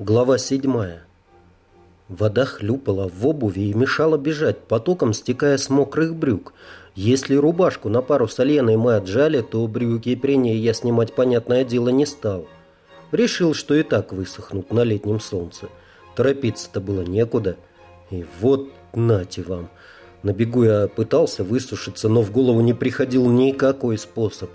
Глава седьмая. Вода хлюпала в обуви и мешала бежать, потоком стекая с мокрых брюк. Если рубашку на пару с Аленой мы отжали, то брюки при ней я снимать, понятное дело, не стал. Решил, что и так высохнут на летнем солнце. Торопиться-то было некуда. И вот нате вам. На бегу я пытался высушиться, но в голову не приходил никакой способ.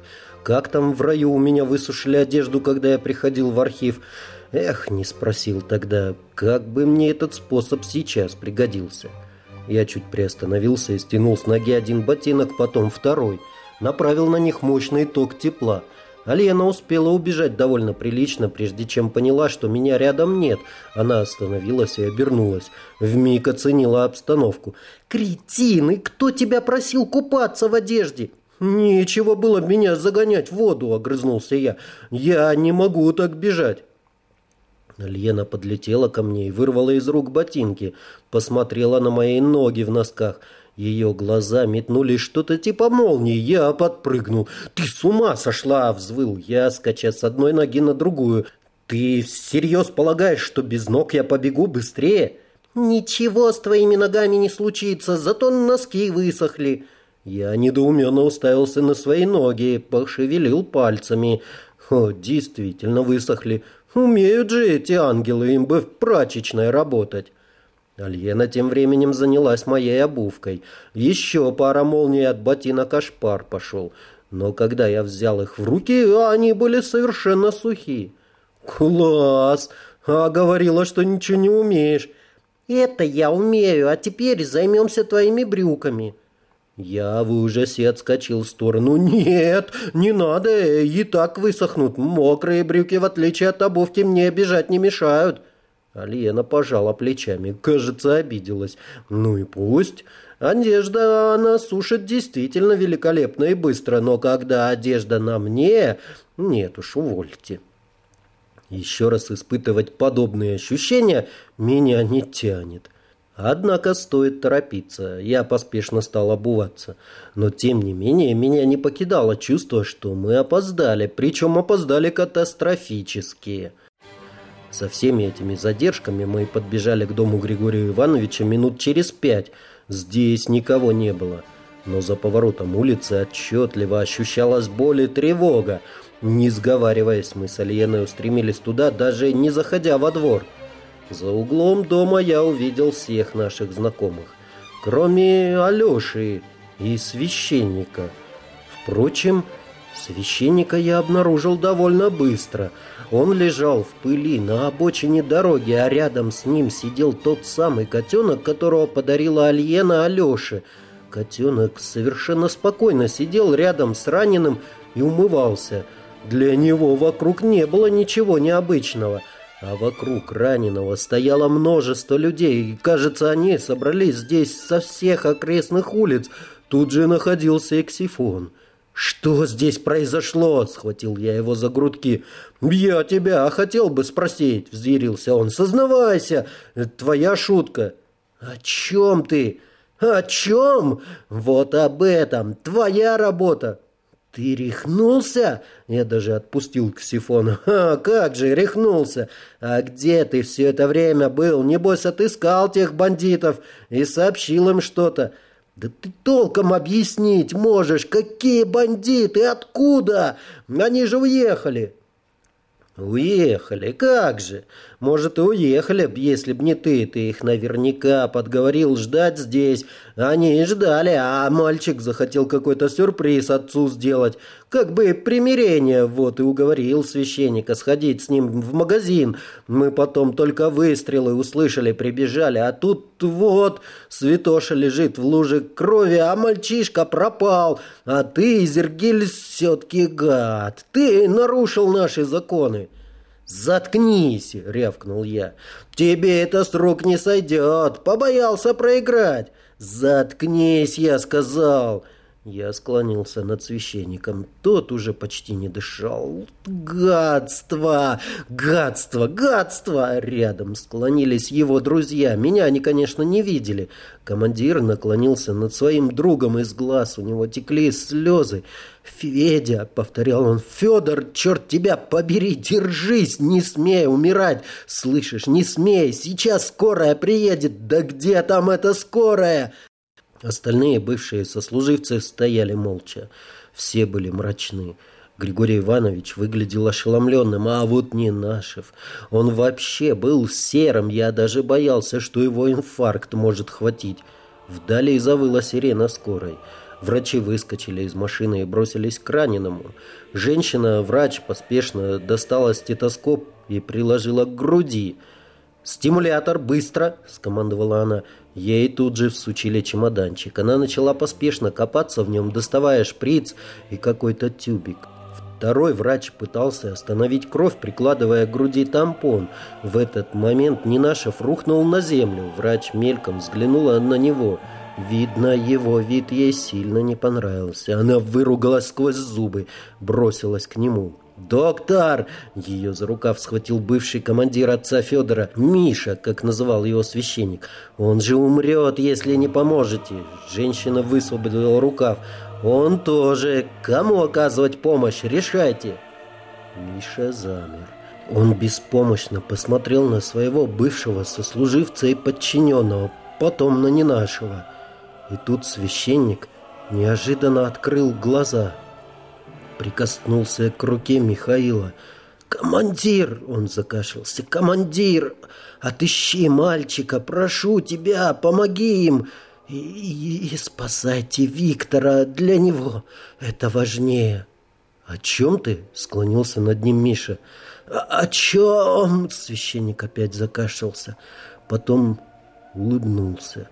Как там в раю у меня высушили одежду, когда я приходил в архив – Эх, не спросил тогда, как бы мне этот способ сейчас пригодился. Я чуть приостановился и стянул с ноги один ботинок, потом второй. Направил на них мощный ток тепла. Алена успела убежать довольно прилично, прежде чем поняла, что меня рядом нет. Она остановилась и обернулась. Вмиг оценила обстановку. «Кретин, и кто тебя просил купаться в одежде?» «Нечего было меня загонять в воду», — огрызнулся я. «Я не могу так бежать». Лена подлетела ко мне и вырвала из рук ботинки, посмотрела на мои ноги в носках. Ее глаза метнули что-то типа молнии. Я подпрыгнул. «Ты с ума сошла!» — взвыл я, скача с одной ноги на другую. «Ты всерьез полагаешь, что без ног я побегу быстрее?» «Ничего с твоими ногами не случится, зато носки высохли». Я недоуменно уставился на свои ноги, пошевелил пальцами. О, действительно высохли. Умеют же эти ангелы, им бы в прачечной работать. Альена тем временем занялась моей обувкой. Еще пара молний от ботинок аж пошел. Но когда я взял их в руки, они были совершенно сухие. «Класс! А говорила, что ничего не умеешь». «Это я умею, а теперь займемся твоими брюками». Я в ужасе отскочил в сторону. «Нет, не надо, и так высохнут. Мокрые брюки, в отличие от обувки, мне бежать не мешают». Алиена пожала плечами. Кажется, обиделась. «Ну и пусть. Одежда она сушит действительно великолепно и быстро, но когда одежда на мне... Нет уж, увольте». Еще раз испытывать подобные ощущения меня не тянет. Однако стоит торопиться. Я поспешно стал обуваться. Но тем не менее меня не покидало чувство, что мы опоздали, причем опоздали катастрофически. Со всеми этими задержками мы подбежали к дому Григория Ивановича минут через пять. Здесь никого не было. Но за поворотом улицы отчетливо ощущалась боль и тревога. Не сговариваясь, мы с Альеной устремились туда, даже не заходя во двор. За углом дома я увидел всех наших знакомых, кроме Алеши и священника. Впрочем, священника я обнаружил довольно быстро. Он лежал в пыли на обочине дороги, а рядом с ним сидел тот самый котенок, которого подарила Альена Алёше. Котенок совершенно спокойно сидел рядом с раненым и умывался. Для него вокруг не было ничего необычного — а вокруг раненого стояло множество людей, и, кажется, они собрались здесь со всех окрестных улиц. Тут же находился Эксифон. «Что здесь произошло?» — схватил я его за грудки. «Я тебя хотел бы спросить», — взъярился он. «Сознавайся, твоя шутка». «О чем ты?» «О чем?» «Вот об этом. Твоя работа». «Ты рехнулся?» Я даже отпустил Ксифона. «А, как же, рехнулся! А где ты все это время был? Небось, отыскал тех бандитов и сообщил им что-то. Да ты толком объяснить можешь, какие бандиты, откуда? Они же уехали!» «Уехали, как же! Может, и уехали б, если б не ты. Ты их наверняка подговорил ждать здесь. Они и ждали, а мальчик захотел какой-то сюрприз отцу сделать. Как бы примирение, вот, и уговорил священника сходить с ним в магазин. Мы потом только выстрелы услышали, прибежали, а тут вот святоша лежит в луже крови, а мальчишка пропал. А ты, Изергиль, все-таки гад. Ты нарушил наши законы. «Заткнись!» — рявкнул я. «Тебе это с рук не сойдет! Побоялся проиграть!» «Заткнись!» — я сказал. Я склонился над священником. Тот уже почти не дышал. «Гадство! Гадство! Гадство!» Рядом склонились его друзья. Меня они, конечно, не видели. Командир наклонился над своим другом. Из глаз у него текли слезы. «Федя!» — повторял он. «Федор, черт тебя побери! Держись! Не смей умирать! Слышишь, не смей! Сейчас скорая приедет! Да где там эта скорая?» Остальные бывшие сослуживцы стояли молча. Все были мрачны. Григорий Иванович выглядел ошеломленным, а вот не Нашев. Он вообще был серым, я даже боялся, что его инфаркт может хватить. Вдали завыла сирена скорой. Врачи выскочили из машины и бросились к раненому. Женщина-врач поспешно достала стетоскоп и приложила к груди. «Стимулятор, быстро!» – скомандовала она. Ей тут же всучили чемоданчик. Она начала поспешно копаться в нем, доставая шприц и какой-то тюбик. Второй врач пытался остановить кровь, прикладывая к груди тампон. В этот момент Нинашев рухнул на землю. Врач мельком взглянула на него. Видно, его вид ей сильно не понравился. Она выругалась сквозь зубы, бросилась к нему. «Доктор!» — ее за рукав схватил бывший командир отца Федора, Миша, как называл его священник. «Он же умрет, если не поможете!» Женщина высвободила рукав. «Он тоже! Кому оказывать помощь? Решайте!» Миша замер. Он беспомощно посмотрел на своего бывшего сослуживца и подчиненного, потом на не нашего. И тут священник неожиданно открыл глаза — прикоснулся к руке Михаила. «Командир!» — он закашлялся. «Командир! Отыщи мальчика! Прошу тебя! Помоги им! И, и, и спасайте Виктора! Для него это важнее!» «О чем ты?» — склонился над ним Миша. «О чем?» — священник опять закашлялся. Потом улыбнулся.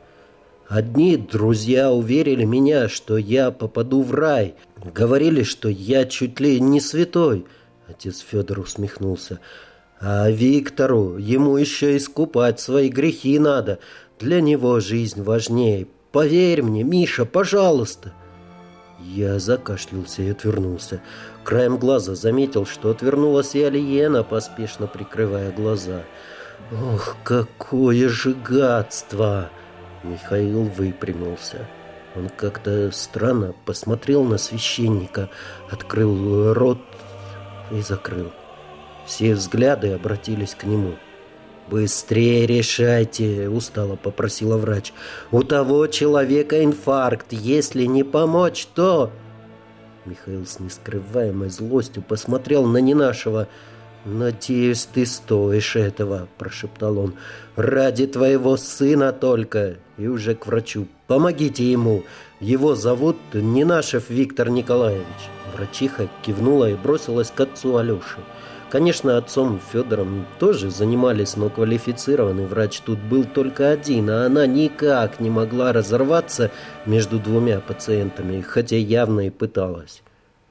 Одни друзья уверили меня, что я попаду в рай. Говорили, что я чуть ли не святой. Отец Федор усмехнулся. А Виктору, ему еще искупать свои грехи надо. Для него жизнь важнее. Поверь мне, Миша, пожалуйста. Я закашлялся и отвернулся. Краем глаза заметил, что отвернулась и Алиена, поспешно прикрывая глаза. Ох, какое же гадство! Михаил выпрямился. Он как-то странно посмотрел на священника, открыл рот и закрыл. Все взгляды обратились к нему. «Быстрее решайте!» – устало попросила врач. «У того человека инфаркт. Если не помочь, то...» Михаил с нескрываемой злостью посмотрел на Ненашева. «Надеюсь, ты стоишь этого», – прошептал он. «Ради твоего сына только!» И уже к врачу. «Помогите ему! Его зовут Ненашев Виктор Николаевич». Врачиха кивнула и бросилась к отцу Алёше. Конечно, отцом Федором тоже занимались, но квалифицированный врач тут был только один, а она никак не могла разорваться между двумя пациентами, хотя явно и пыталась.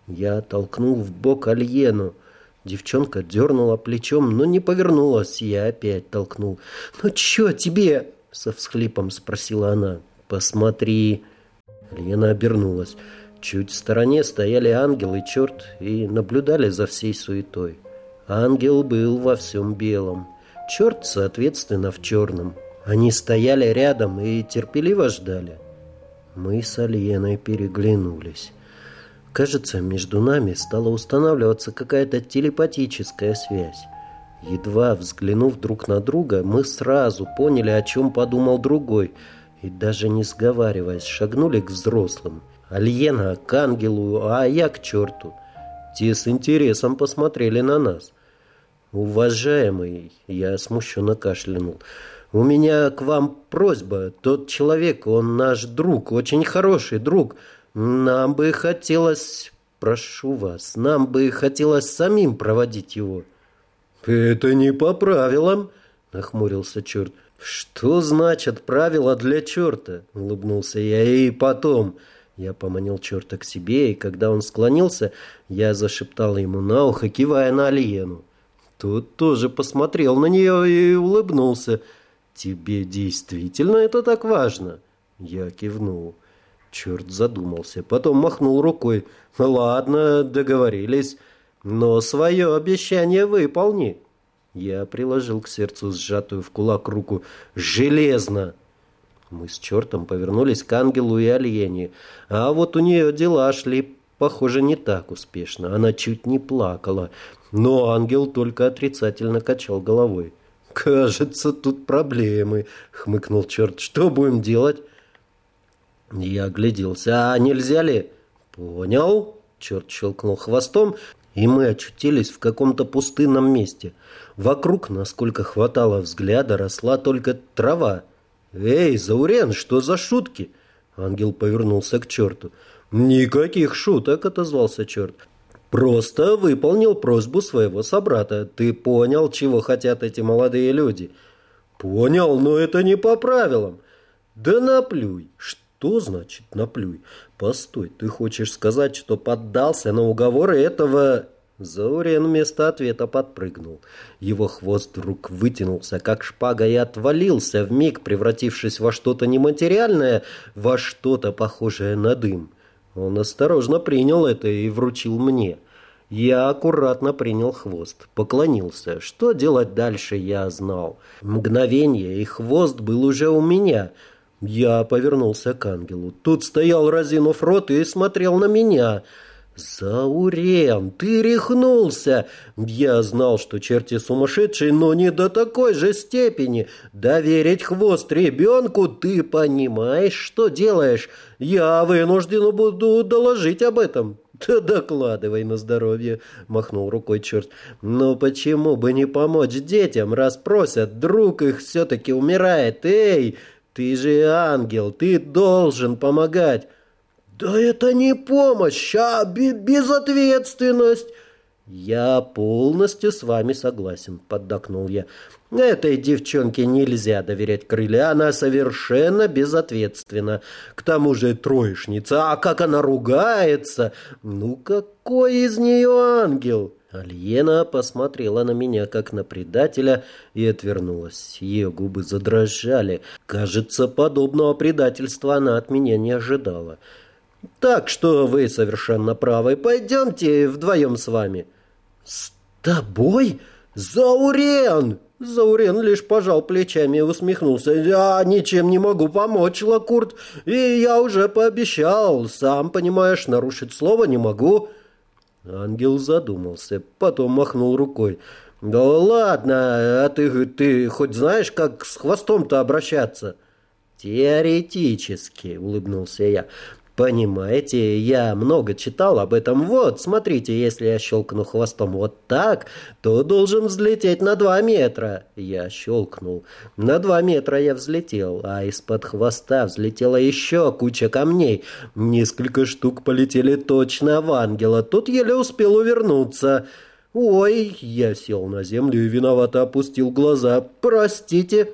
Я толкнул в бок Альену. Девчонка дернула плечом, но не повернулась. Я опять толкнул. «Ну чё тебе?» — со всхлипом спросила она. «Посмотри». Лена обернулась. Чуть в стороне стояли ангел и черт и наблюдали за всей суетой. Ангел был во всем белом. Черт, соответственно, в черном. Они стояли рядом и терпеливо ждали. Мы с Альеной переглянулись. Кажется, между нами стала устанавливаться какая-то телепатическая связь. Едва взглянув друг на друга, мы сразу поняли, о чем подумал другой, и даже не сговариваясь, шагнули к взрослым. Альена к ангелу, а я к черту. Те с интересом посмотрели на нас. «Уважаемый», — я смущенно кашлянул, — «у меня к вам просьба. Тот человек, он наш друг, очень хороший друг». Нам бы хотелось, прошу вас, нам бы хотелось самим проводить его. Это не по правилам, нахмурился черт. Что значит правила для черта? Улыбнулся я. И потом... Я поманил черта к себе, и когда он склонился, я зашептал ему на ухо, кивая на Алиену. Тот тоже посмотрел на нее и улыбнулся. «Тебе действительно это так важно?» Я кивнул. Черт задумался, потом махнул рукой. «Ладно, договорились, но свое обещание выполни». Я приложил к сердцу сжатую в кулак руку. «Железно!» Мы с чертом повернулись к ангелу и Альене. А вот у нее дела шли, похоже, не так успешно. Она чуть не плакала. Но ангел только отрицательно качал головой. «Кажется, тут проблемы», — хмыкнул черт. «Что будем делать?» Я огляделся. «А нельзя ли?» «Понял». Черт щелкнул хвостом, и мы очутились в каком-то пустынном месте. Вокруг, насколько хватало взгляда, росла только трава. «Эй, Заурен, что за шутки?» Ангел повернулся к черту. «Никаких шуток», — отозвался черт. «Просто выполнил просьбу своего собрата. Ты понял, чего хотят эти молодые люди?» «Понял, но это не по правилам». «Да наплюй. Что значит наплюй? Постой, ты хочешь сказать, что поддался на уговоры этого...» Заурен вместо ответа подпрыгнул. Его хвост вдруг вытянулся, как шпага, и отвалился, вмиг превратившись во что-то нематериальное, во что-то похожее на дым. Он осторожно принял это и вручил мне. Я аккуратно принял хвост, поклонился. Что делать дальше, я знал. Мгновение, и хвост был уже у меня. Я повернулся к ангелу. Тут стоял разинув рот и смотрел на меня — «Заурен, ты рехнулся! Я знал, что черти сумасшедшие, но не до такой же степени. Доверить хвост ребенку, ты понимаешь, что делаешь? Я вынужден буду доложить об этом». «Да докладывай на здоровье», — махнул рукой черт. «Но почему бы не помочь детям, раз просят? Друг их все-таки умирает. Эй, ты же ангел, ты должен помогать». «Да это не помощь, а безответственность!» «Я полностью с вами согласен», — поддакнул я. «Этой девчонке нельзя доверять крылья, она совершенно безответственна. К тому же троечница, а как она ругается! Ну какой из нее ангел!» Альена посмотрела на меня, как на предателя, и отвернулась. Ее губы задрожали. Кажется, подобного предательства она от меня не ожидала. Так что вы совершенно правы. Пойдемте вдвоем с вами». «С тобой? Заурен!» Заурен лишь пожал плечами и усмехнулся. «Я ничем не могу помочь, Лакурт, и я уже пообещал. Сам понимаешь, нарушить слово не могу». Ангел задумался, потом махнул рукой. «Да ладно, а ты, ты хоть знаешь, как с хвостом-то обращаться?» «Теоретически», — улыбнулся я. Понимаете, я много читал об этом. Вот, смотрите, если я щелкну хвостом вот так, то должен взлететь на два метра. Я щелкнул. На два метра я взлетел, а из-под хвоста взлетела еще куча камней. Несколько штук полетели точно в ангела. Тут еле успел увернуться. «Ой!» Я сел на землю и виновато опустил глаза. «Простите!»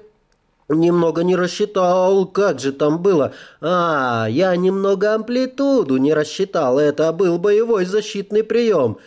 Немного не рассчитал, как же там было? А, я немного амплитуду не рассчитал, это был боевой защитный прием.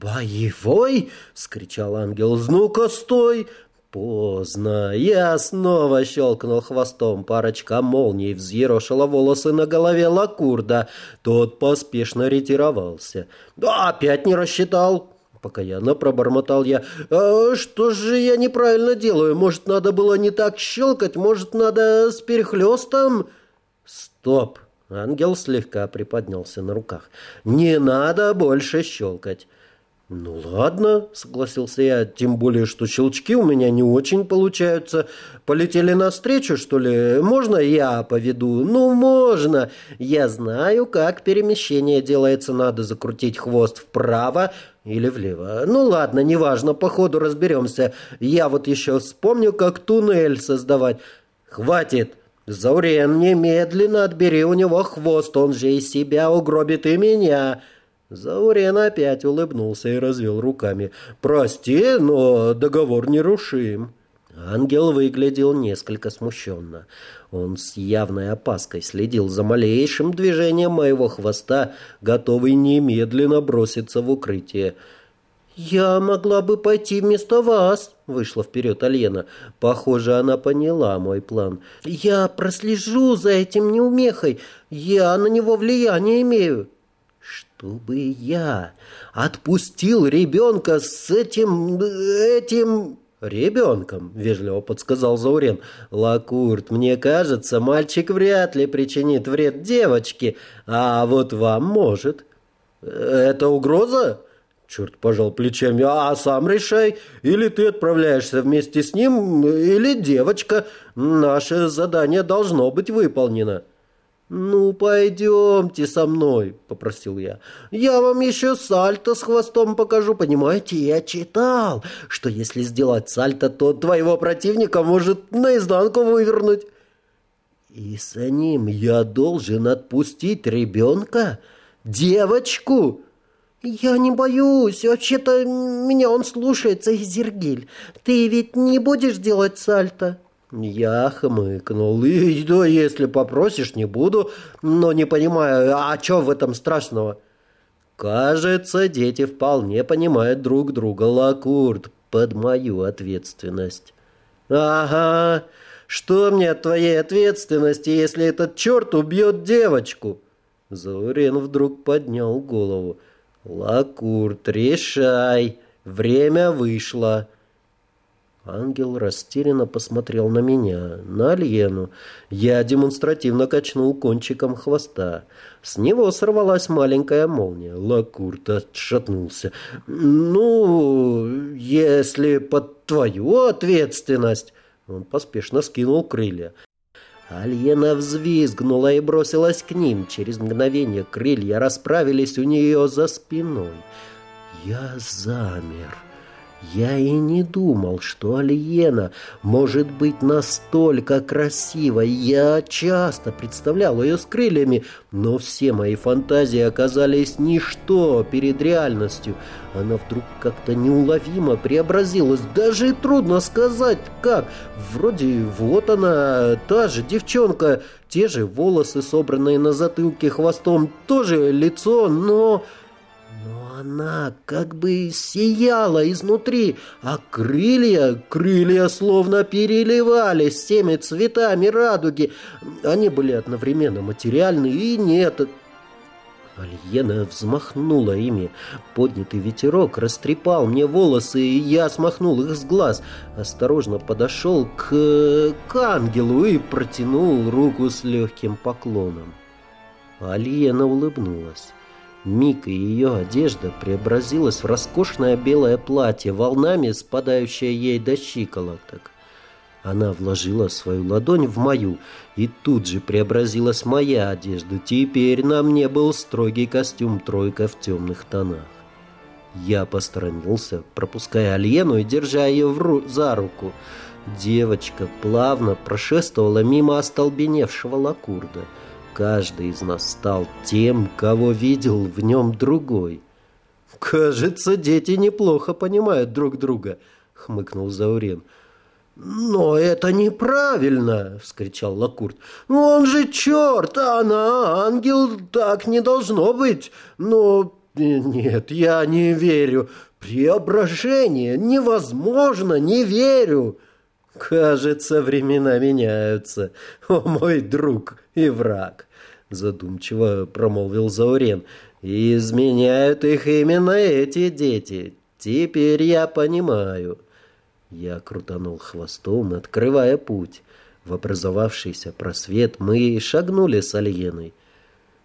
«Боевой?» — скричал ангел. «Ну-ка, стой!» Поздно. Я снова щелкнул хвостом. Парочка молний взъерошила волосы на голове Лакурда. Тот поспешно ретировался. «Да, опять не рассчитал!» Покаянно пробормотал я. «А что же я неправильно делаю? Может, надо было не так щелкать? Может, надо с перехлестом?» «Стоп!» Ангел слегка приподнялся на руках. «Не надо больше щелкать. «Ну ладно», — согласился я, «тем более, что щелчки у меня не очень получаются. Полетели навстречу, что ли? Можно я поведу?» «Ну, можно. Я знаю, как перемещение делается. Надо закрутить хвост вправо или влево. Ну ладно, неважно, по ходу разберемся. Я вот еще вспомню, как туннель создавать. Хватит!» «Заурен, немедленно отбери у него хвост, он же и себя угробит, и меня!» Заурен опять улыбнулся и развел руками. «Прости, но договор нерушим». Ангел выглядел несколько смущенно. Он с явной опаской следил за малейшим движением моего хвоста, готовый немедленно броситься в укрытие. «Я могла бы пойти вместо вас», — вышла вперед Алена. Похоже, она поняла мой план. «Я прослежу за этим неумехой. Я на него влияние имею». «Чтобы я отпустил ребенка с этим... этим...» «Ребенком», — вежливо подсказал Заурен. «Лакурт, мне кажется, мальчик вряд ли причинит вред девочке, а вот вам может». «Это угроза?» Черт пожал плечами. «А сам решай. Или ты отправляешься вместе с ним, или девочка. Наше задание должно быть выполнено». «Ну, пойдемте со мной», — попросил я. «Я вам еще сальто с хвостом покажу, понимаете? Я читал, что если сделать сальто, то твоего противника может наизнанку вывернуть». «И за ним я должен отпустить ребенка? Девочку?» «Я не боюсь. Вообще-то меня он слушается, Изергиль. Ты ведь не будешь делать сальто?» Я хмыкнул. И да, если попросишь, не буду, но не понимаю, а что в этом страшного? Кажется, дети вполне понимают друг друга, Лакурт, под мою ответственность. Ага, что мне от твоей ответственности, если этот черт убьет девочку? Заурен вдруг поднял голову. Лакурт, решай, время вышло. Ангел растерянно посмотрел на меня, на Альену. Я демонстративно качнул кончиком хвоста. С него сорвалась маленькая молния. Лакурт отшатнулся. «Ну, если под твою ответственность...» Он поспешно скинул крылья. Альена взвизгнула и бросилась к ним. Через мгновение крылья расправились у нее за спиной. Я замер. Я и не думал, что Алиена может быть настолько красивой. Я часто представлял ее с крыльями, но все мои фантазии оказались ничто перед реальностью. Она вдруг как-то неуловимо преобразилась. Даже трудно сказать, как. Вроде вот она, та же девчонка, те же волосы, собранные на затылке хвостом, тоже лицо. Но она как бы сияла изнутри, а крылья, крылья словно переливались всеми цветами радуги. Они были одновременно материальны и нет. Альена взмахнула ими. Поднятый ветерок растрепал мне волосы, и я смахнул их с глаз. Осторожно подошел к, к ангелу и протянул руку с легким поклоном. Альена улыбнулась. Миг и ее одежда преобразилась в роскошное белое платье, волнами спадающее ей до щиколоток. Она вложила свою ладонь в мою, и тут же преобразилась моя одежда. Теперь на мне был строгий костюм тройка в темных тонах. Я посторонился, пропуская Альену и держа ее в ру за руку. Девочка плавно прошествовала мимо остолбеневшего Лакурда — Каждый из нас стал тем, кого видел в нем другой. «Кажется, дети неплохо понимают друг друга», — хмыкнул Заурен. «Но это неправильно!» — вскричал Лакурт. «Он же черт, а она ангел, так не должно быть! Но нет, я не верю! Преображение невозможно, не верю!» «Кажется, времена меняются, о мой друг и враг», — задумчиво промолвил Заурен. «И изменяют их именно эти дети. Теперь я понимаю». Я крутанул хвостом, открывая путь. В образовавшийся просвет мы шагнули с Альеной.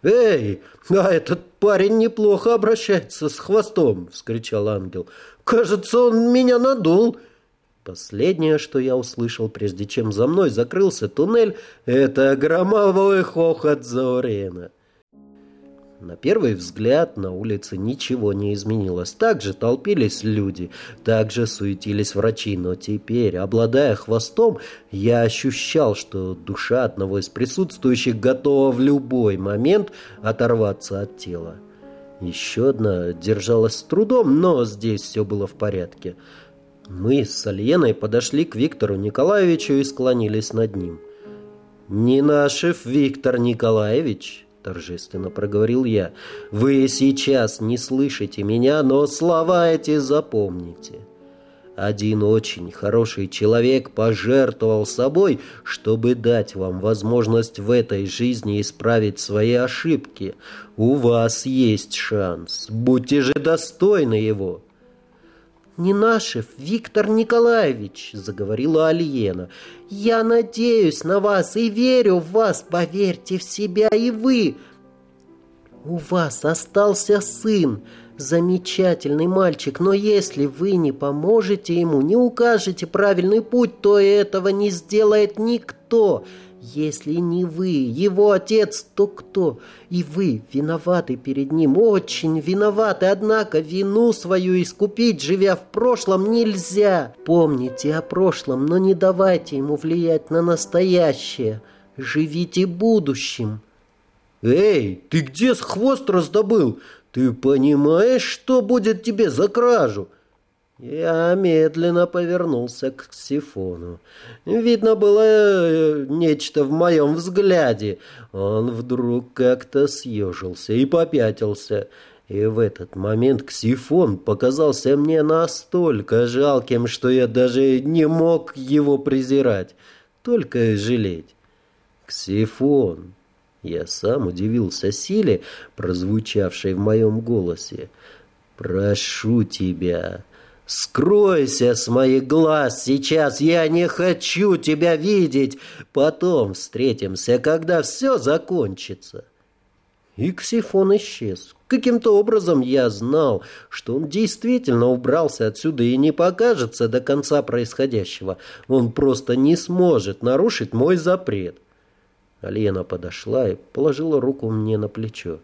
«Эй, а этот парень неплохо обращается с хвостом!» — вскричал ангел. «Кажется, он меня надул!» Последнее, что я услышал, прежде чем за мной закрылся туннель, это громовой хохот Заурена. На первый взгляд на улице ничего не изменилось. Так же толпились люди, так же суетились врачи, но теперь, обладая хвостом, я ощущал, что душа одного из присутствующих готова в любой момент оторваться от тела. Еще одна держалась с трудом, но здесь все было в порядке. Мы с Альеной подошли к Виктору Николаевичу и склонились над ним. «Не нашев Виктор Николаевич», — торжественно проговорил я. «Вы сейчас не слышите меня, но слова эти запомните. Один очень хороший человек пожертвовал собой, чтобы дать вам возможность в этой жизни исправить свои ошибки. У вас есть шанс. Будьте же достойны его». «Нинашев Виктор Николаевич», — заговорила Алиена, — «я надеюсь на вас и верю в вас, поверьте в себя и вы. У вас остался сын, замечательный мальчик, но если вы не поможете ему, не укажете правильный путь, то этого не сделает никто». Если не вы, его отец, то кто? И вы виноваты перед ним, очень виноваты, однако вину свою искупить, живя в прошлом, нельзя. Помните о прошлом, но не давайте ему влиять на настоящее. Живите будущим. «Эй, ты где с хвост раздобыл? Ты понимаешь, что будет тебе за кражу?» Я медленно повернулся к Сифону. Видно было э, нечто в моем взгляде. Он вдруг как-то съежился и попятился. И в этот момент Ксифон показался мне настолько жалким, что я даже не мог его презирать, только жалеть. Ксифон. Я сам удивился силе, прозвучавшей в моем голосе. «Прошу тебя, Скройся с моих глаз сейчас, я не хочу тебя видеть. Потом встретимся, когда все закончится. И Ксифон исчез. Каким-то образом я знал, что он действительно убрался отсюда и не покажется до конца происходящего. Он просто не сможет нарушить мой запрет. Алена подошла и положила руку мне на плечо.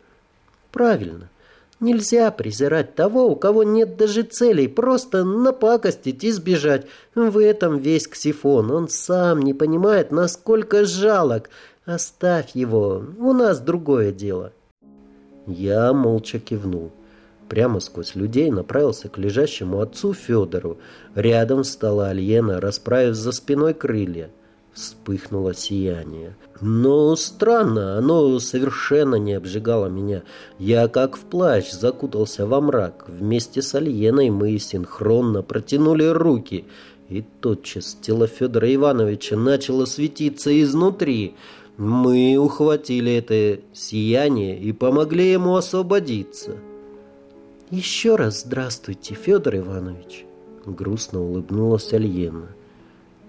«Правильно. Нельзя презирать того, у кого нет даже целей, просто напакостить и сбежать. В этом весь Ксифон. Он сам не понимает, насколько жалок. Оставь его, у нас другое дело. Я молча кивнул. Прямо сквозь людей направился к лежащему отцу Федору. Рядом встала Альена, расправив за спиной крылья. Вспыхнуло сияние. Но странно, оно совершенно не обжигало меня. Я как в плащ закутался во мрак. Вместе с Альеной мы синхронно протянули руки. И тотчас тело Федора Ивановича начало светиться изнутри. Мы ухватили это сияние и помогли ему освободиться. «Еще раз здравствуйте, Федор Иванович!» Грустно улыбнулась Альена.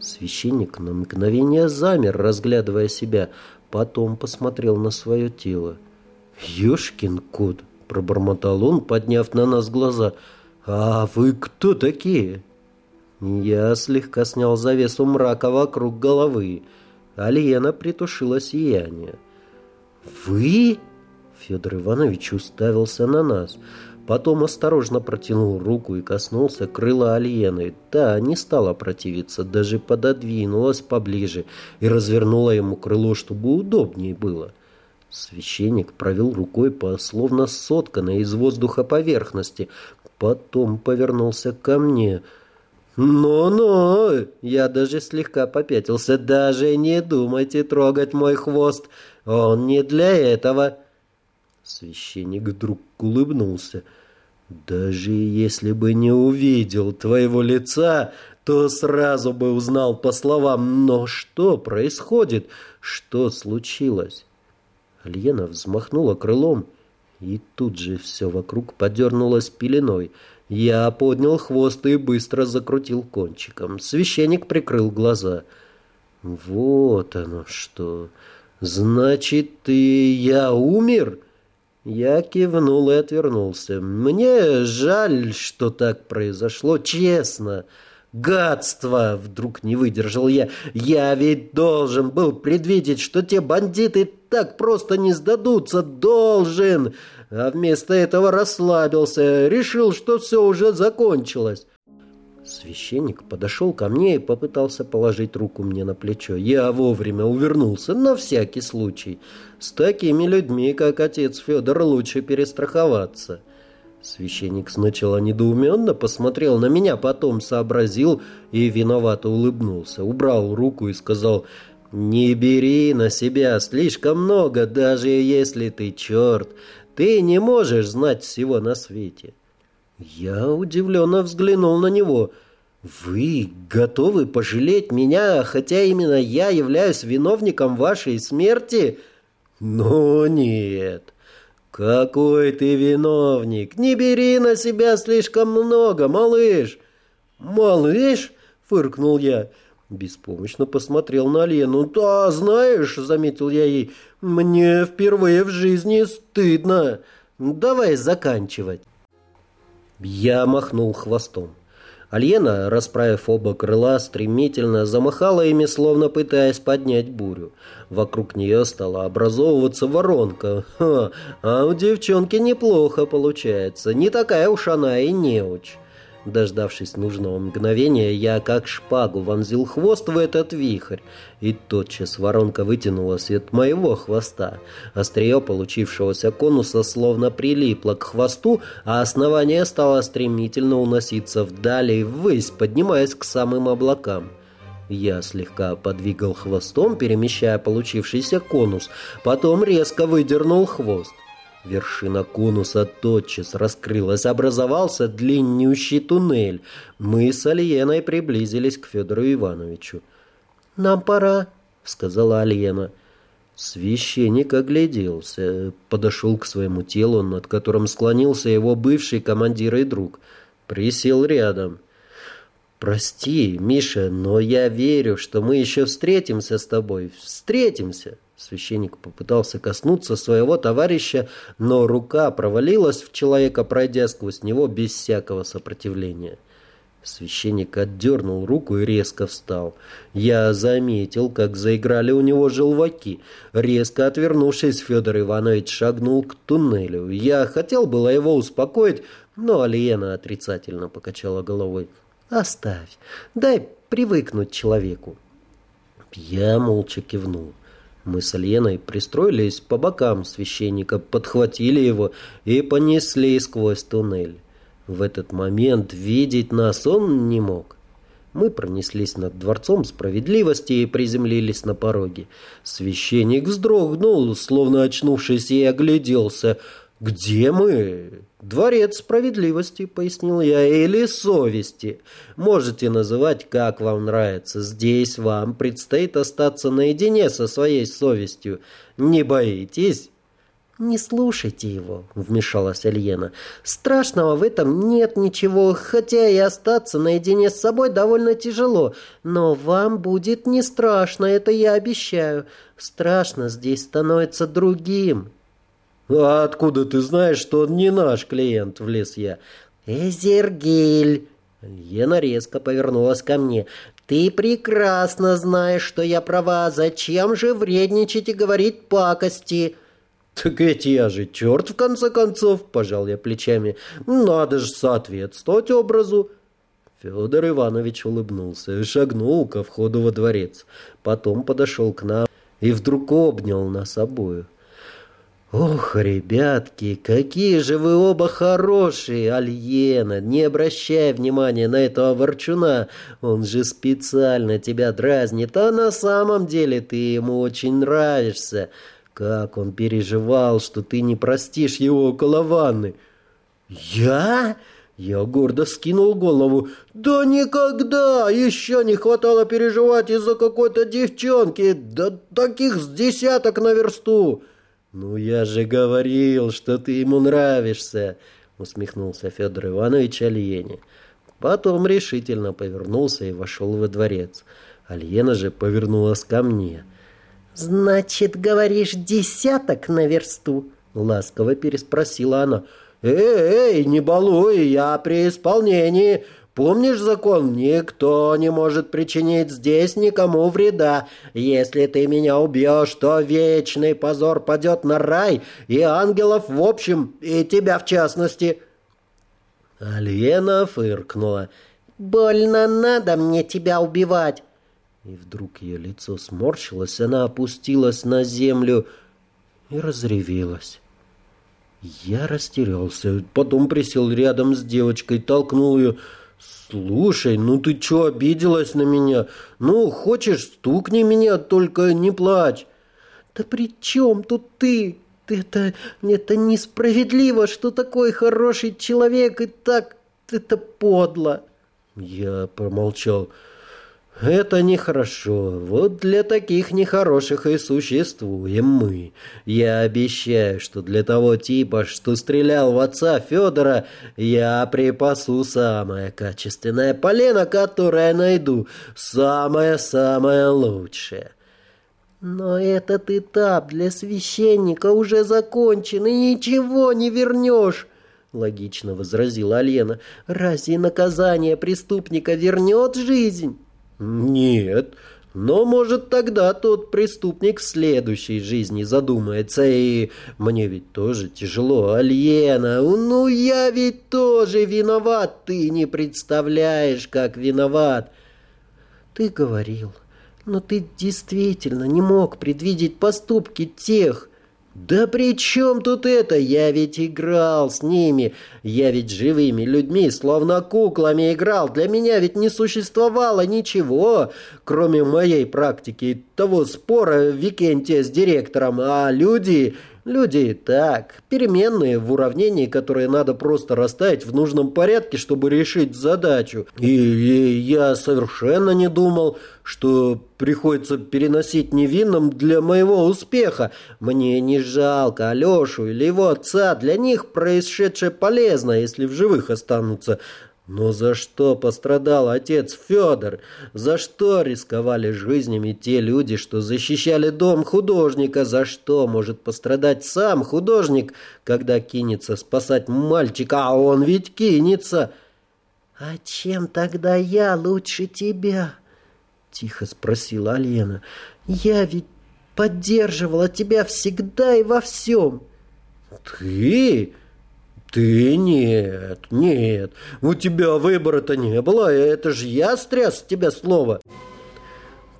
Священник на мгновение замер, разглядывая себя, потом посмотрел на свое тело. «Ешкин кот!» — пробормотал он, подняв на нас глаза. «А вы кто такие?» Я слегка снял завесу мрака вокруг головы. Альена притушила сияние. «Вы?» — Федор Иванович уставился на нас — Потом осторожно протянул руку и коснулся крыла Альены. Та не стала противиться, даже пододвинулась поближе и развернула ему крыло, чтобы удобнее было. Священник провел рукой по словно сотканной из воздуха поверхности, потом повернулся ко мне. «Ну-ну!» Я даже слегка попятился. «Даже не думайте трогать мой хвост! Он не для этого!» Священник вдруг улыбнулся. «Даже если бы не увидел твоего лица, то сразу бы узнал по словам. Но что происходит? Что случилось?» Альена взмахнула крылом, и тут же все вокруг подернулось пеленой. Я поднял хвост и быстро закрутил кончиком. Священник прикрыл глаза. «Вот оно что! Значит, ты я умер?» Я кивнул и отвернулся. Мне жаль, что так произошло, честно. Гадство! Вдруг не выдержал я. Я ведь должен был предвидеть, что те бандиты так просто не сдадутся. Должен! А вместо этого расслабился. Решил, что все уже закончилось. Священник подошел ко мне и попытался положить руку мне на плечо. Я вовремя увернулся, на всякий случай. С такими людьми, как отец Федор, лучше перестраховаться. Священник сначала недоуменно посмотрел на меня, потом сообразил и виновато улыбнулся. Убрал руку и сказал, Не бери на себя слишком много, даже если ты черт. Ты не можешь знать всего на свете. Я удивленно взглянул на него. Вы готовы пожалеть меня, хотя именно я являюсь виновником вашей смерти? Но нет. Какой ты виновник? Не бери на себя слишком много, малыш. Малыш? Фыркнул я. Беспомощно посмотрел на Лену. «Да, знаешь», — заметил я ей, — «мне впервые в жизни стыдно. Давай заканчивать». Я махнул хвостом. Альена, расправив оба крыла, стремительно замахала ими, словно пытаясь поднять бурю. Вокруг нее стала образовываться воронка. Ха, а у девчонки неплохо получается. Не такая уж она и неуч. Дождавшись нужного мгновения, я как шпагу вонзил хвост в этот вихрь, и тотчас воронка вытянулась от моего хвоста. Острие получившегося конуса словно прилипло к хвосту, а основание стало стремительно уноситься вдали и ввысь, поднимаясь к самым облакам. Я слегка подвигал хвостом, перемещая получившийся конус, потом резко выдернул хвост. Вершина конуса тотчас раскрылась, образовался длиннющий туннель. Мы с Альеной приблизились к Федору Ивановичу. «Нам пора», — сказала Альена. Священник огляделся, подошел к своему телу, над которым склонился его бывший командир и друг. Присел рядом. «Прости, Миша, но я верю, что мы еще встретимся с тобой. Встретимся!» Священник попытался коснуться своего товарища, но рука провалилась в человека, пройдя сквозь него без всякого сопротивления. Священник отдернул руку и резко встал. Я заметил, как заиграли у него желваки. Резко отвернувшись, Федор Иванович шагнул к туннелю. Я хотел было его успокоить, но Алиена отрицательно покачала головой. «Оставь, дай привыкнуть человеку». Я молча кивнул. Мы с Альеной пристроились по бокам священника, подхватили его и понесли сквозь туннель. В этот момент видеть нас он не мог. Мы пронеслись над Дворцом Справедливости и приземлились на пороге. Священник вздрогнул, словно очнувшись, и огляделся – «Где мы?» «Дворец справедливости», — пояснил я, — «или совести. Можете называть, как вам нравится. Здесь вам предстоит остаться наедине со своей совестью. Не боитесь?» «Не слушайте его», — вмешалась Альена. «Страшного в этом нет ничего, хотя и остаться наедине с собой довольно тяжело. Но вам будет не страшно, это я обещаю. Страшно здесь становится другим». «А откуда ты знаешь, что он не наш клиент?» — влез я. «Эзергиль!» Лена резко повернулась ко мне. «Ты прекрасно знаешь, что я права. Зачем же вредничать и говорить пакости?» «Так ведь я же черт, в конце концов!» — пожал я плечами. «Надо же соответствовать образу!» Федор Иванович улыбнулся и шагнул ко входу во дворец. Потом подошел к нам и вдруг обнял нас обоих. «Ох, ребятки, какие же вы оба хорошие, Альена! Не обращай внимания на этого ворчуна, он же специально тебя дразнит, а на самом деле ты ему очень нравишься. Как он переживал, что ты не простишь его около ванны!» «Я?» Я гордо скинул голову. «Да никогда! Еще не хватало переживать из-за какой-то девчонки! Да таких с десяток на версту!» «Ну я же говорил, что ты ему нравишься!» усмехнулся Федор Иванович Альене. Потом решительно повернулся и вошел во дворец. Альена же повернулась ко мне. «Значит, говоришь, десяток на версту?» Ласково переспросила она. «Эй, эй, не балуй, я при исполнении. Помнишь закон? Никто не может причинить здесь никому вреда. Если ты меня убьешь, то вечный позор падет на рай и ангелов в общем, и тебя в частности». Альена фыркнула. «Больно надо мне тебя убивать». И вдруг ее лицо сморщилось, она опустилась на землю и разревелась. Я растерялся, потом присел рядом с девочкой, толкнул ее. Слушай, ну ты чё обиделась на меня? Ну, хочешь, стукни меня, только не плачь. Да при чем тут ты? Это, это несправедливо, что такой хороший человек и так это подло. Я промолчал. Это нехорошо. Вот для таких нехороших и существуем мы. Я обещаю, что для того типа, что стрелял в отца Федора, я припасу самое качественное полено, которое найду. Самое-самое лучшее. Но этот этап для священника уже закончен, и ничего не вернешь. Логично возразила Алена. Разве наказание преступника вернет жизнь? Нет, но, может, тогда тот преступник в следующей жизни задумается, и мне ведь тоже тяжело, Альена, ну я ведь тоже виноват, ты не представляешь, как виноват. Ты говорил, но ты действительно не мог предвидеть поступки тех, «Да при чем тут это? Я ведь играл с ними. Я ведь живыми людьми, словно куклами играл. Для меня ведь не существовало ничего, кроме моей практики того спора Викентия с директором. А люди Люди так, переменные в уравнении, которые надо просто расставить в нужном порядке, чтобы решить задачу. И, и я совершенно не думал, что приходится переносить невинным для моего успеха. Мне не жалко Алешу или его отца. Для них происшедшее полезно, если в живых останутся. Но за что пострадал отец Федор? За что рисковали жизнями те люди, что защищали дом художника? За что может пострадать сам художник, когда кинется спасать мальчика? А он ведь кинется. «А чем тогда я лучше тебя?» Тихо спросила Алена. «Я ведь поддерживала тебя всегда и во всем». «Ты?» «Ты нет, нет, у тебя выбора-то не было, это же я стряс с тебя слово».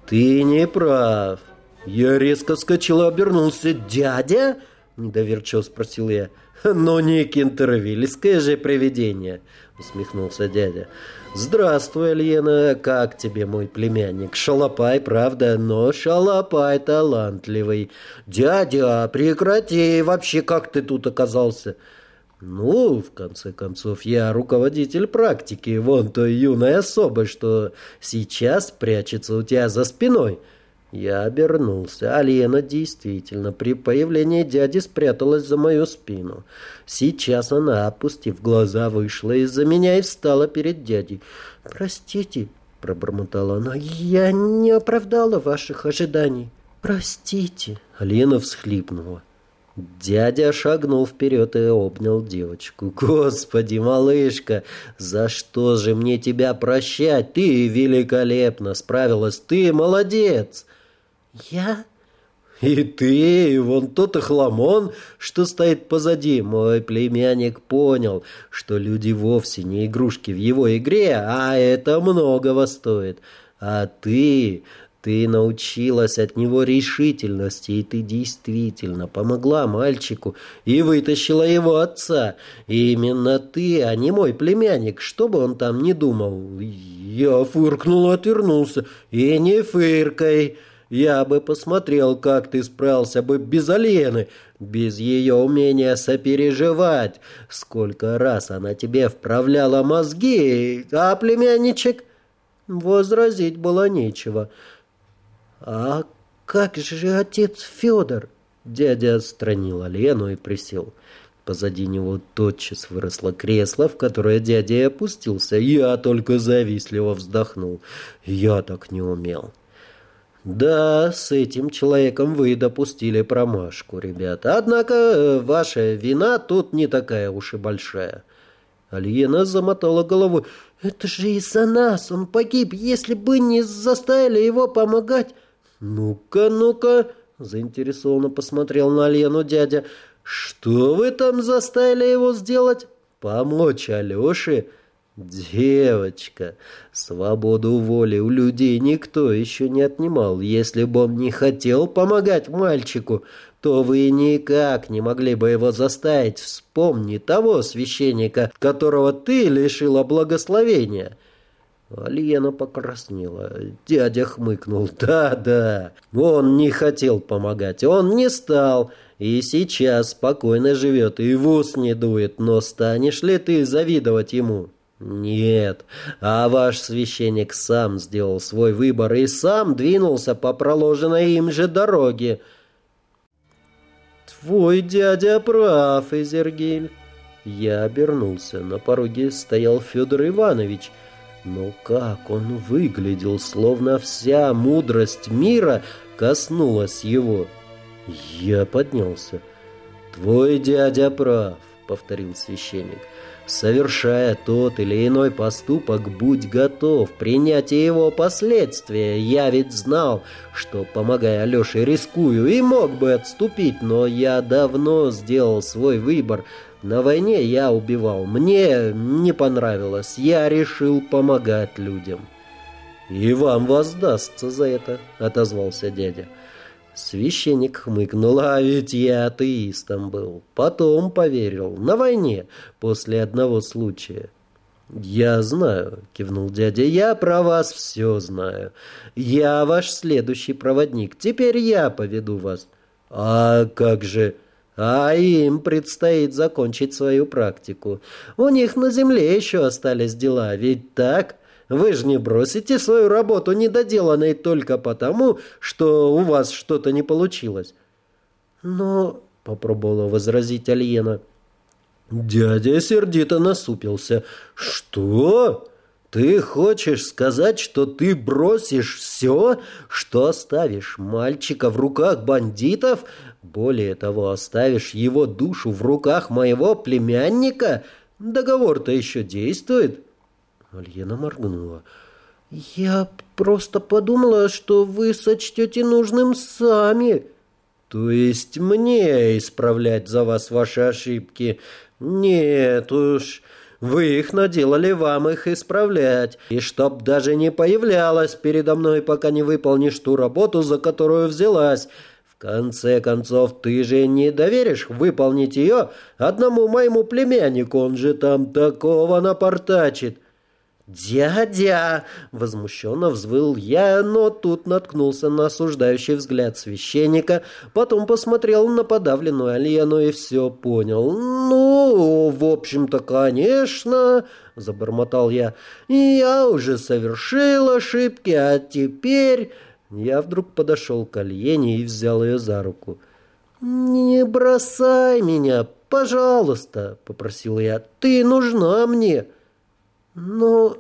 «Ты не прав». Я резко вскочил и обернулся. «Дядя?» – недоверчиво спросил я. «Но не кентервильское же привидение», – усмехнулся дядя. «Здравствуй, Альена, как тебе мой племянник? Шалопай, правда, но шалопай талантливый. Дядя, прекрати, вообще как ты тут оказался?» Ну, в конце концов, я руководитель практики вон той юной особы, что сейчас прячется у тебя за спиной. Я обернулся. Алена действительно при появлении дяди спряталась за мою спину. Сейчас она, опустив глаза, вышла из-за меня и встала перед дядей. «Простите», — пробормотала она, — «я не оправдала ваших ожиданий». «Простите», — Алена всхлипнула. Дядя шагнул вперед и обнял девочку. «Господи, малышка, за что же мне тебя прощать? Ты великолепно справилась, ты молодец!» «Я?» «И ты, и вон тот охламон, что стоит позади. Мой племянник понял, что люди вовсе не игрушки в его игре, а это многого стоит. А ты ты научилась от него решительности, и ты действительно помогла мальчику и вытащила его отца. И именно ты, а не мой племянник, что бы он там ни думал. Я фыркнул отвернулся. И не фыркой. Я бы посмотрел, как ты справился бы без Алены, без ее умения сопереживать. Сколько раз она тебе вправляла мозги, а племянничек... Возразить было нечего. «А как же отец Федор?» Дядя отстранил Лену и присел. Позади него тотчас выросло кресло, в которое дядя и опустился. Я только завистливо вздохнул. Я так не умел. Да, с этим человеком вы допустили промашку, ребята. Однако э, ваша вина тут не такая уж и большая. Альена замотала головой. «Это же из-за нас он погиб. Если бы не заставили его помогать...» «Ну-ка, ну-ка!» — заинтересованно посмотрел на Лену дядя. «Что вы там заставили его сделать? Помочь Алёше?» Девочка, свободу воли у людей никто еще не отнимал. Если бы он не хотел помогать мальчику, то вы никак не могли бы его заставить. Вспомни того священника, которого ты лишила благословения. Альена покраснела. Дядя хмыкнул. «Да-да, он не хотел помогать, он не стал, и сейчас спокойно живет и в ус не дует, но станешь ли ты завидовать ему?» «Нет, а ваш священник сам сделал свой выбор и сам двинулся по проложенной им же дороге». «Твой дядя прав, Изергиль». Я обернулся. На пороге стоял Федор Иванович. Но как он выглядел, словно вся мудрость мира коснулась его. Я поднялся. «Твой дядя прав», — повторил священник. Совершая тот или иной поступок, будь готов принять его последствия. Я ведь знал, что, помогая Алёше, рискую и мог бы отступить, но я давно сделал свой выбор. На войне я убивал. Мне не понравилось. Я решил помогать людям. «И вам воздастся за это», — отозвался дядя. Священник хмыкнул, а ведь я атеистом был. Потом поверил, на войне, после одного случая. «Я знаю», — кивнул дядя, — «я про вас все знаю. Я ваш следующий проводник. Теперь я поведу вас». «А как же...» А им предстоит закончить свою практику. У них на земле еще остались дела, ведь так? Вы же не бросите свою работу недоделанной только потому, что у вас что-то не получилось. Но, — попробовала возразить Альена. Дядя сердито насупился. Что? Ты хочешь сказать, что ты бросишь все, что оставишь мальчика в руках бандитов? Более того, оставишь его душу в руках моего племянника? Договор-то еще действует?» Альена моргнула. «Я просто подумала, что вы сочтете нужным сами». «То есть мне исправлять за вас ваши ошибки? Нет уж, вы их наделали, вам их исправлять. И чтоб даже не появлялась передо мной, пока не выполнишь ту работу, за которую взялась». Конце концов, ты же не доверишь выполнить ее одному моему племяннику, он же там такого напортачит. «Дядя!» — возмущенно взвыл я, но тут наткнулся на осуждающий взгляд священника, потом посмотрел на подавленную Алену и все понял. «Ну, в общем-то, конечно!» — забормотал я. «Я уже совершил ошибки, а теперь...» Я вдруг подошел к Альене и взял ее за руку. «Не бросай меня, пожалуйста!» — попросил я. «Ты нужна мне!» Но...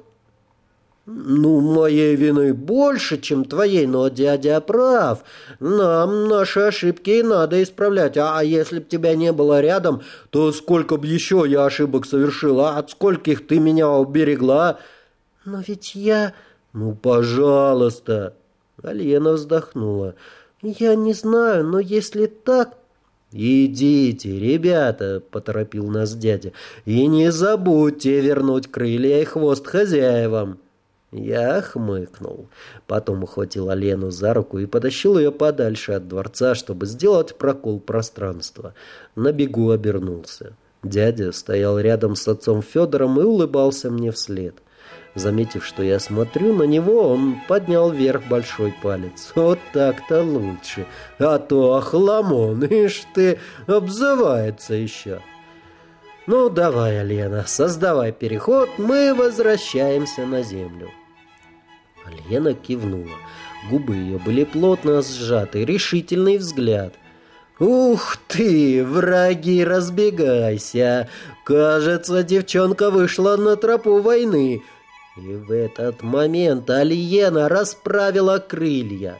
Ну, моей вины больше, чем твоей, но дядя прав. Нам наши ошибки и надо исправлять. А если б тебя не было рядом, то сколько б еще я ошибок совершила, от скольких ты меня уберегла? Но ведь я... Ну, пожалуйста. Альена вздохнула. Я не знаю, но если так, «Идите, ребята!» — поторопил нас дядя. «И не забудьте вернуть крылья и хвост хозяевам!» Я хмыкнул. Потом ухватил Алену за руку и потащил ее подальше от дворца, чтобы сделать прокол пространства. На бегу обернулся. Дядя стоял рядом с отцом Федором и улыбался мне вслед. Заметив, что я смотрю на него, он поднял вверх большой палец. Вот так-то лучше. А то охламон, ишь ты, обзывается еще. Ну, давай, Лена, создавай переход, мы возвращаемся на землю. Лена кивнула. Губы ее были плотно сжаты, решительный взгляд. «Ух ты, враги, разбегайся! Кажется, девчонка вышла на тропу войны. И в этот момент Алиена расправила крылья.